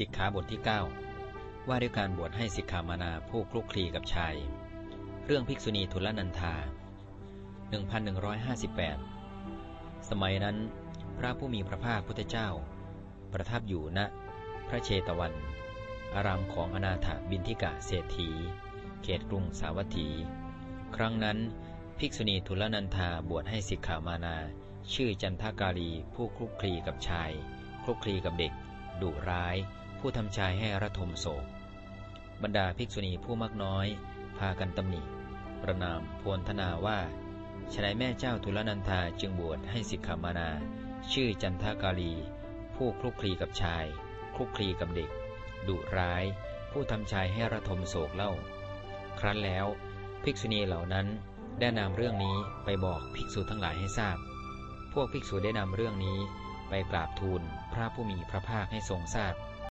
สิกขาบทที่ 9 ว่าด้วยการบวชให้สิกขามานาผู้คลุกคลีกับชาย เรื่องภิกษุณีทุลนันธา 1158 สมัยนั้น พระผู้มีพระภาคพุทธเจ้า ประทับอยู่ณพระเชตวัน อารามของอนาถบินทิกะเศรษฐี เขตกรุงสาวัตถี ครั้งนั้น ภิกษุณีทุลนันธาบวชให้สิกขามานา ชื่อจันทากาลีผู้คลุกคลีกับชายคลุกคลีกับเด็กดุร้าย ผู้ทำชายให้ระทมโศก บรรดาภิกษุณีผู้มากน้อย พากันตำหนิ ประนามพวนธนาว่าฉนัยแม่เจ้าทุลนันธาจึงบวชให้สิกขามานา ชื่อจันทากาลี ผู้คลุกคลีกับชาย คลุกคลีกับเด็ก ดุร้าย ผู้ทำชายให้ระทมโศกเล่า ครั้นแล้ว ภิกษุณีเหล่านั้นได้นำเรื่องนี้ไปบอกภิกษุทั้งหลายให้ทราบ พวกภิกษุได้นำเรื่องนี้ไปกราบทูลพระผู้มีพระภาคให้ทรงทราบ